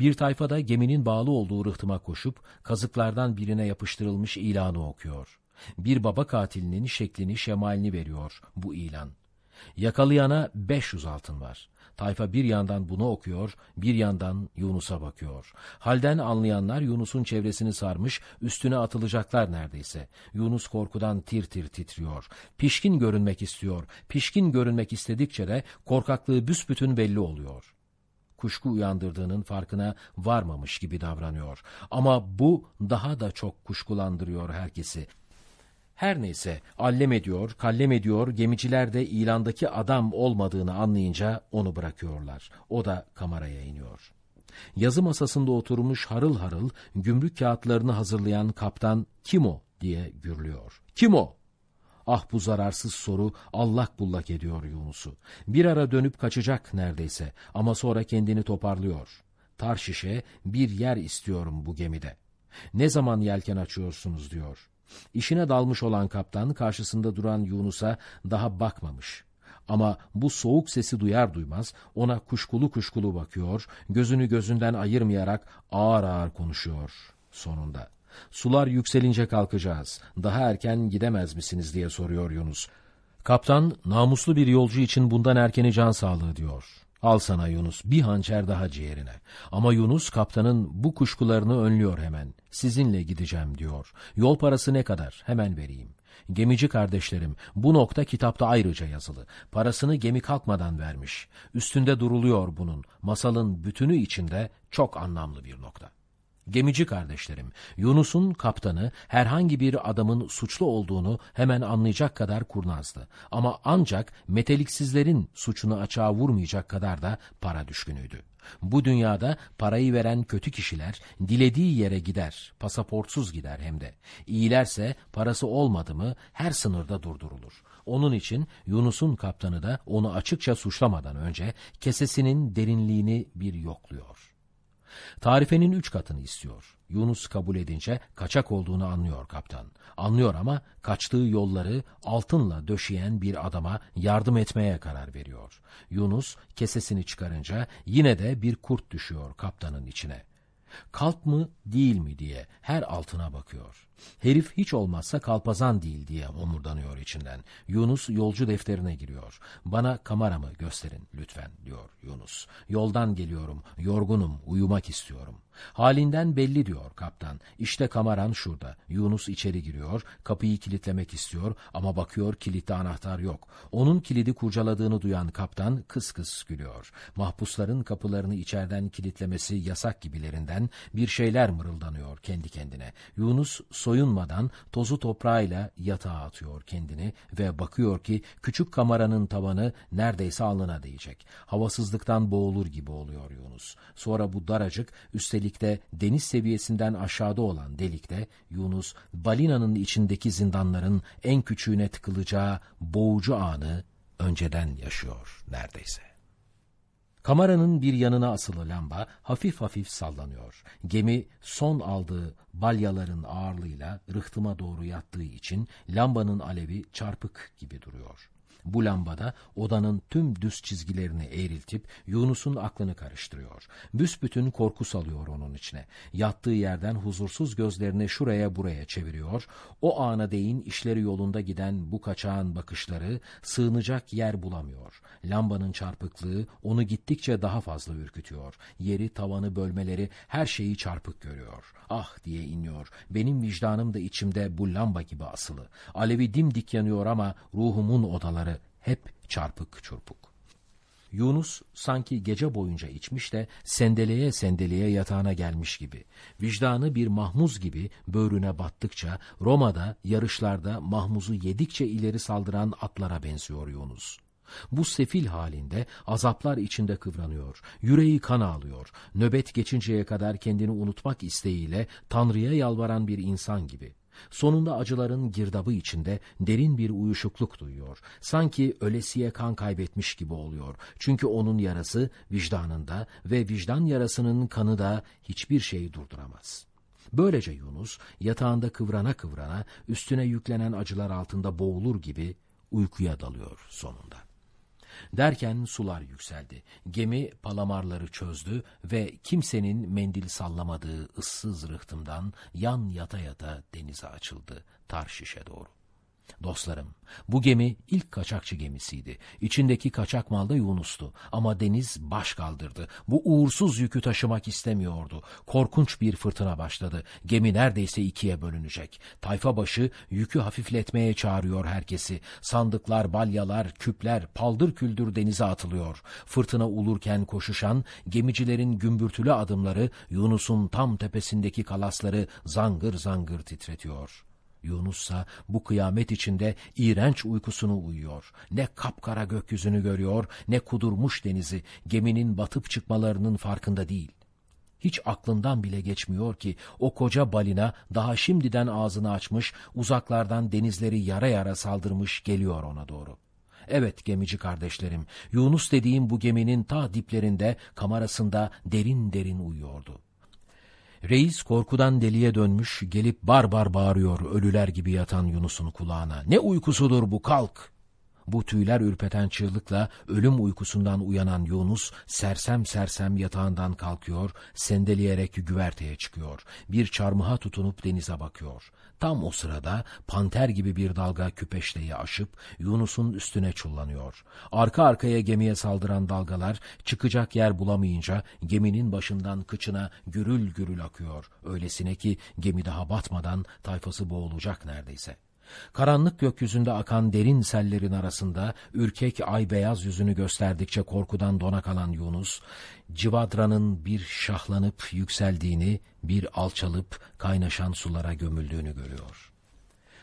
Bir tayfa da geminin bağlı olduğu rıhtıma koşup kazıklardan birine yapıştırılmış ilanı okuyor. Bir baba katilinin şeklini şemalini veriyor bu ilan. Yakalayana 500 altın var. Tayfa bir yandan bunu okuyor, bir yandan Yunus'a bakıyor. Halden anlayanlar Yunus'un çevresini sarmış, üstüne atılacaklar neredeyse. Yunus korkudan tir tir titriyor. Pişkin görünmek istiyor. Pişkin görünmek istedikçe de korkaklığı büsbütün belli oluyor kuşku uyandırdığının farkına varmamış gibi davranıyor. Ama bu daha da çok kuşkulandırıyor herkesi. Her neyse allem ediyor, kallem ediyor, gemiciler de ilandaki adam olmadığını anlayınca onu bırakıyorlar. O da kameraya iniyor. Yazı masasında oturmuş harıl harıl gümrük kağıtlarını hazırlayan kaptan kim o diye gürlüyor. Kim o? Ah bu zararsız soru allak bullak ediyor Yunus'u. Bir ara dönüp kaçacak neredeyse ama sonra kendini toparlıyor. Tarşiş'e bir yer istiyorum bu gemide. Ne zaman yelken açıyorsunuz diyor. İşine dalmış olan kaptan karşısında duran Yunus'a daha bakmamış. Ama bu soğuk sesi duyar duymaz ona kuşkulu kuşkulu bakıyor, gözünü gözünden ayırmayarak ağır ağır konuşuyor sonunda. Sular yükselince kalkacağız. Daha erken gidemez misiniz diye soruyor Yunus. Kaptan namuslu bir yolcu için bundan erkeni can sağlığı diyor. Al sana Yunus bir hançer daha ciğerine. Ama Yunus kaptanın bu kuşkularını önlüyor hemen. Sizinle gideceğim diyor. Yol parası ne kadar? Hemen vereyim. Gemici kardeşlerim bu nokta kitapta ayrıca yazılı. Parasını gemi kalkmadan vermiş. Üstünde duruluyor bunun. Masalın bütünü içinde çok anlamlı bir nokta. Gemici kardeşlerim, Yunus'un kaptanı herhangi bir adamın suçlu olduğunu hemen anlayacak kadar kurnazdı. Ama ancak meteliksizlerin suçunu açığa vurmayacak kadar da para düşkünüydü. Bu dünyada parayı veren kötü kişiler dilediği yere gider, pasaportsuz gider hem de. İyilerse parası olmadı mı her sınırda durdurulur. Onun için Yunus'un kaptanı da onu açıkça suçlamadan önce kesesinin derinliğini bir yokluyor. Tarifenin üç katını istiyor. Yunus kabul edince kaçak olduğunu anlıyor kaptan. Anlıyor ama kaçtığı yolları altınla döşeyen bir adama yardım etmeye karar veriyor. Yunus kesesini çıkarınca yine de bir kurt düşüyor kaptanın içine. Kalp mı değil mi diye her altına bakıyor. Herif hiç olmazsa kalpazan değil diye omurdanıyor içinden. Yunus yolcu defterine giriyor. Bana kameramı gösterin lütfen diyor Yunus. Yoldan geliyorum, yorgunum, uyumak istiyorum. Halinden belli diyor kaptan. İşte kameran şurada. Yunus içeri giriyor, kapıyı kilitlemek istiyor ama bakıyor kilitli anahtar yok. Onun kilidi kurcaladığını duyan kaptan kıs kıs gülüyor. Mahpusların kapılarını içeriden kilitlemesi yasak gibilerinden bir şeyler mırıldanıyor kendi kendine. Yunus soyunmadan tozu toprağıyla yatağa atıyor kendini ve bakıyor ki küçük kameranın tavanı neredeyse alnına değecek. Havasızlıktan boğulur gibi oluyor Yunus. Sonra bu daracık üstelik de deniz seviyesinden aşağıda olan delikte Yunus balinanın içindeki zindanların en küçüğüne tıkılacağı boğucu anı önceden yaşıyor neredeyse. Kameranın bir yanına asılı lamba hafif hafif sallanıyor. Gemi son aldığı balyaların ağırlığıyla rıhtıma doğru yattığı için lambanın alevi çarpık gibi duruyor. Bu lambada odanın tüm düz çizgilerini eğriltip Yunus'un aklını karıştırıyor. Büsbütün korku salıyor onun içine. Yattığı yerden huzursuz gözlerini şuraya buraya çeviriyor. O ana değin işleri yolunda giden bu kaçağın bakışları sığınacak yer bulamıyor. Lambanın çarpıklığı onu gittikçe daha fazla ürkütüyor. Yeri, tavanı, bölmeleri her şeyi çarpık görüyor. Ah diye iniyor. Benim vicdanım da içimde bu lamba gibi asılı. Alevi dimdik yanıyor ama ruhumun odaları hep çarpık çurpuk. Yunus sanki gece boyunca içmiş de sendeleye sendeleye yatağına gelmiş gibi. Vicdanı bir mahmuz gibi böğrüne battıkça Roma'da yarışlarda mahmuzu yedikçe ileri saldıran atlara benziyor Yunus. Bu sefil halinde azaplar içinde kıvranıyor, yüreği kan ağlıyor, nöbet geçinceye kadar kendini unutmak isteğiyle Tanrı'ya yalvaran bir insan gibi. Sonunda acıların girdabı içinde derin bir uyuşukluk duyuyor. Sanki ölesiye kan kaybetmiş gibi oluyor. Çünkü onun yarası vicdanında ve vicdan yarasının kanı da hiçbir şeyi durduramaz. Böylece Yunus yatağında kıvrana kıvrana üstüne yüklenen acılar altında boğulur gibi uykuya dalıyor sonunda. Derken sular yükseldi. Gemi palamarları çözdü ve kimsenin mendil sallamadığı ıssız rıhtımdan yan yata yata denize açıldı Tarşiş'e doğru. Dostlarım, bu gemi ilk kaçakçı gemisiydi. İçindeki kaçak mal da Yunus'tu. Ama deniz baş kaldırdı. Bu uğursuz yükü taşımak istemiyordu. Korkunç bir fırtına başladı. Gemi neredeyse ikiye bölünecek. Tayfa başı yükü hafifletmeye çağırıyor herkesi. Sandıklar, balyalar, küpler, paldır küldür denize atılıyor. Fırtına ulurken koşuşan, gemicilerin gümbürtülü adımları Yunus'un tam tepesindeki kalasları zangır zangır titretiyor.'' Yunus'a bu kıyamet içinde iğrenç uykusunu uyuyor. Ne kapkara gökyüzünü görüyor, ne kudurmuş denizi, geminin batıp çıkmalarının farkında değil. Hiç aklından bile geçmiyor ki o koca balina daha şimdiden ağzını açmış, uzaklardan denizleri yara yara saldırmış geliyor ona doğru. Evet gemici kardeşlerim, Yunus dediğim bu geminin ta diplerinde, kamerasında derin derin uyuyordu. Reis korkudan deliye dönmüş, gelip bar bar bağırıyor ölüler gibi yatan Yunus'un kulağına. Ne uykusudur bu kalk! Bu tüyler ürpeten çığlıkla ölüm uykusundan uyanan Yunus sersem sersem yatağından kalkıyor, sendeleyerek güverteye çıkıyor. Bir çarmıha tutunup denize bakıyor. Tam o sırada panter gibi bir dalga küpeşteyi aşıp Yunus'un üstüne çullanıyor. Arka arkaya gemiye saldıran dalgalar çıkacak yer bulamayınca geminin başından kıçına gürül gürül akıyor. Öylesine ki gemi daha batmadan tayfası boğulacak neredeyse. Karanlık gökyüzünde akan derin sellerin arasında ürkek ay beyaz yüzünü gösterdikçe korkudan dona kalan Yunus, Civadran'ın bir şahlanıp yükseldiğini, bir alçalıp kaynaşan sulara gömüldüğünü görüyor.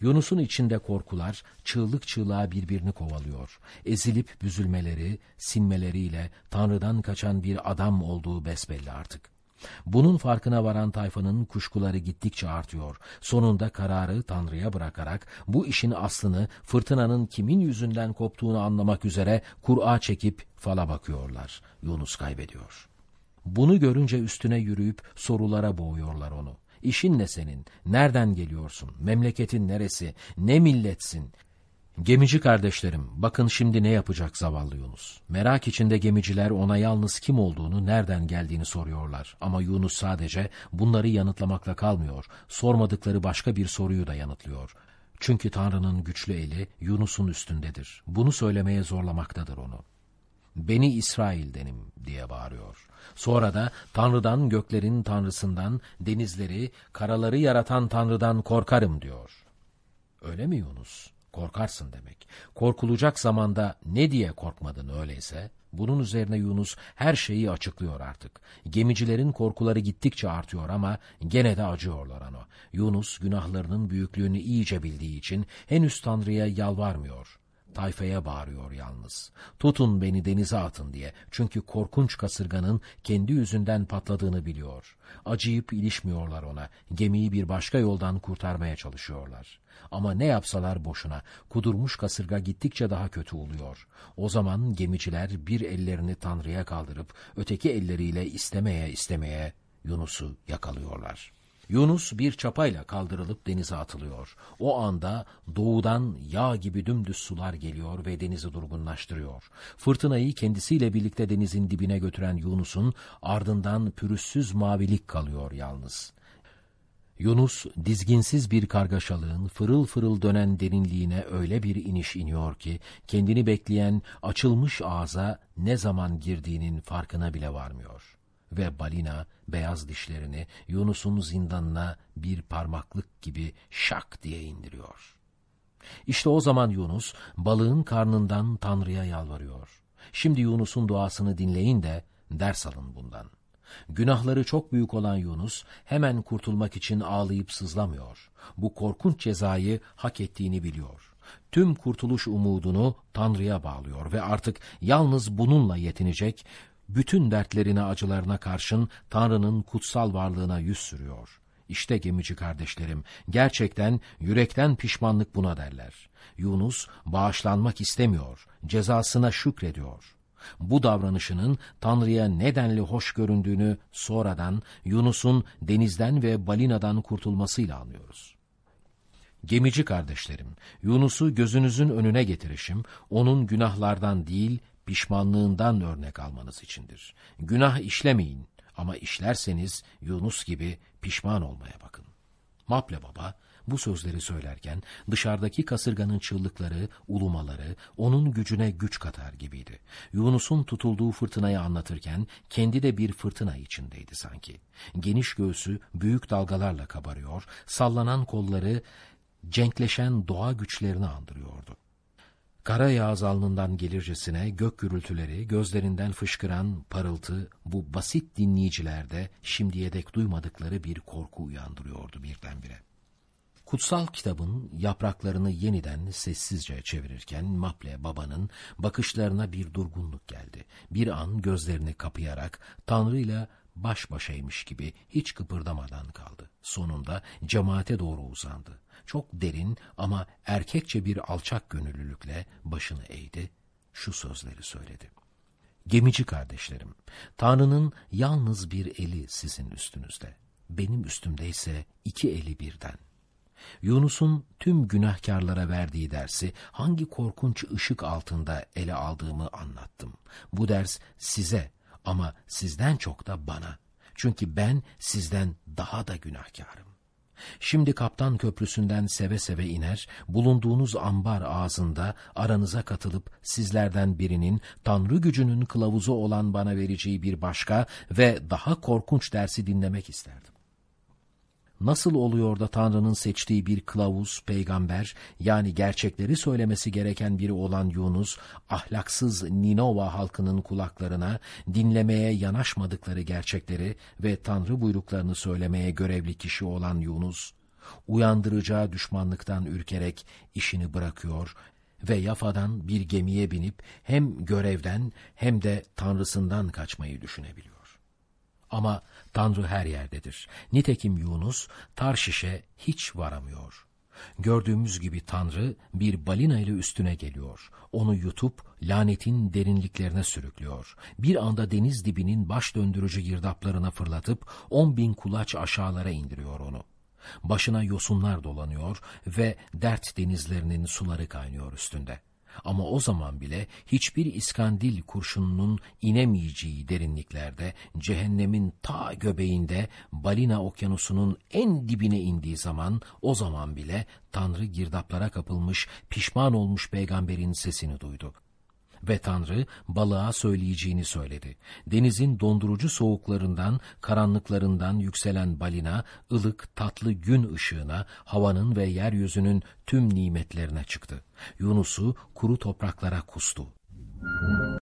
Yunus'un içinde korkular çığlık çığlığa birbirini kovalıyor. Ezilip büzülmeleri, sinmeleriyle Tanrı'dan kaçan bir adam olduğu besbelli artık. Bunun farkına varan tayfanın kuşkuları gittikçe artıyor. Sonunda kararı Tanrı'ya bırakarak bu işin aslını fırtınanın kimin yüzünden koptuğunu anlamak üzere Kur'a çekip fala bakıyorlar. Yunus kaybediyor. Bunu görünce üstüne yürüyüp sorulara boğuyorlar onu. İşin ne senin? Nereden geliyorsun? Memleketin neresi? Ne milletsin? Gemici kardeşlerim, bakın şimdi ne yapacak zavallı Yunus. Merak içinde gemiciler ona yalnız kim olduğunu, nereden geldiğini soruyorlar. Ama Yunus sadece bunları yanıtlamakla kalmıyor. Sormadıkları başka bir soruyu da yanıtlıyor. Çünkü Tanrı'nın güçlü eli Yunus'un üstündedir. Bunu söylemeye zorlamaktadır onu. Beni İsrail'denim diye bağırıyor. Sonra da Tanrı'dan, göklerin Tanrısından, denizleri, karaları yaratan Tanrı'dan korkarım diyor. Öyle mi Yunus? Korkarsın demek. Korkulacak zamanda ne diye korkmadın öyleyse? Bunun üzerine Yunus her şeyi açıklıyor artık. Gemicilerin korkuları gittikçe artıyor ama gene de acıyorlar ona. Yunus günahlarının büyüklüğünü iyice bildiği için henüz Tanrı'ya yalvarmıyor. Tayfaya bağırıyor yalnız. Tutun beni denize atın diye. Çünkü korkunç kasırganın kendi yüzünden patladığını biliyor. Acıyıp ilişmiyorlar ona. Gemiyi bir başka yoldan kurtarmaya çalışıyorlar. Ama ne yapsalar boşuna. Kudurmuş kasırga gittikçe daha kötü oluyor. O zaman gemiciler bir ellerini Tanrı'ya kaldırıp öteki elleriyle istemeye istemeye Yunus'u yakalıyorlar.'' Yunus bir çapayla kaldırılıp denize atılıyor. O anda doğudan yağ gibi dümdüz sular geliyor ve denizi durgunlaştırıyor. Fırtınayı kendisiyle birlikte denizin dibine götüren Yunus'un ardından pürüzsüz mavilik kalıyor yalnız. Yunus dizginsiz bir kargaşalığın fırıl fırıl dönen derinliğine öyle bir iniş iniyor ki kendini bekleyen açılmış ağza ne zaman girdiğinin farkına bile varmıyor.'' Ve balina beyaz dişlerini Yunus'un zindanına bir parmaklık gibi şak diye indiriyor. İşte o zaman Yunus balığın karnından Tanrı'ya yalvarıyor. Şimdi Yunus'un duasını dinleyin de ders alın bundan. Günahları çok büyük olan Yunus hemen kurtulmak için ağlayıp sızlamıyor. Bu korkunç cezayı hak ettiğini biliyor. Tüm kurtuluş umudunu Tanrı'ya bağlıyor ve artık yalnız bununla yetinecek, bütün dertlerine acılarına karşın Tanrı'nın kutsal varlığına yüz sürüyor. İşte gemici kardeşlerim, gerçekten yürekten pişmanlık buna derler. Yunus bağışlanmak istemiyor, cezasına şükrediyor. Bu davranışının Tanrı'ya nedenli hoş göründüğünü sonradan Yunus'un denizden ve balinadan kurtulmasıyla anlıyoruz. Gemici kardeşlerim, Yunus'u gözünüzün önüne getirişim, onun günahlardan değil, pişmanlığından örnek almanız içindir. Günah işlemeyin ama işlerseniz Yunus gibi pişman olmaya bakın. Maple Baba bu sözleri söylerken dışarıdaki kasırganın çığlıkları, ulumaları onun gücüne güç katar gibiydi. Yunus'un tutulduğu fırtınayı anlatırken kendi de bir fırtına içindeydi sanki. Geniş göğsü büyük dalgalarla kabarıyor, sallanan kolları cenkleşen doğa güçlerini andırıyordu. Kara yağız alnından gelircesine gök gürültüleri, gözlerinden fışkıran parıltı bu basit dinleyicilerde şimdiye dek duymadıkları bir korku uyandırıyordu birdenbire. Kutsal kitabın yapraklarını yeniden sessizce çevirirken Maple babanın bakışlarına bir durgunluk geldi. Bir an gözlerini kapayarak Tanrı'yla baş başaymış gibi hiç kıpırdamadan kaldı. Sonunda cemaate doğru uzandı. Çok derin ama erkekçe bir alçak gönüllülükle başını eğdi. Şu sözleri söyledi. Gemici kardeşlerim, Tanrı'nın yalnız bir eli sizin üstünüzde. Benim üstümde ise iki eli birden. Yunus'un tüm günahkarlara verdiği dersi hangi korkunç ışık altında ele aldığımı anlattım. Bu ders size ama sizden çok da bana. Çünkü ben sizden daha da günahkarım. Şimdi kaptan köprüsünden seve seve iner, bulunduğunuz ambar ağzında aranıza katılıp sizlerden birinin Tanrı gücünün kılavuzu olan bana vereceği bir başka ve daha korkunç dersi dinlemek isterdim. Nasıl oluyor da Tanrı'nın seçtiği bir kılavuz, peygamber, yani gerçekleri söylemesi gereken biri olan Yunus, ahlaksız Ninova halkının kulaklarına dinlemeye yanaşmadıkları gerçekleri ve Tanrı buyruklarını söylemeye görevli kişi olan Yunus, uyandıracağı düşmanlıktan ürkerek işini bırakıyor ve Yafa'dan bir gemiye binip hem görevden hem de Tanrısından kaçmayı düşünebiliyor. Ama Tanrı her yerdedir. Nitekim Yunus Tarşiş'e hiç varamıyor. Gördüğümüz gibi Tanrı bir balina ile üstüne geliyor. Onu yutup lanetin derinliklerine sürüklüyor. Bir anda deniz dibinin baş döndürücü girdaplarına fırlatıp on bin kulaç aşağılara indiriyor onu. Başına yosunlar dolanıyor ve dert denizlerinin suları kaynıyor üstünde. Ama o zaman bile hiçbir iskandil kurşununun inemeyeceği derinliklerde, cehennemin ta göbeğinde, balina okyanusunun en dibine indiği zaman, o zaman bile Tanrı girdaplara kapılmış, pişman olmuş peygamberin sesini duydu. Ve Tanrı balığa söyleyeceğini söyledi. Denizin dondurucu soğuklarından, karanlıklarından yükselen balina, ılık tatlı gün ışığına, havanın ve yeryüzünün tüm nimetlerine çıktı. Yunus'u kuru topraklara kustu.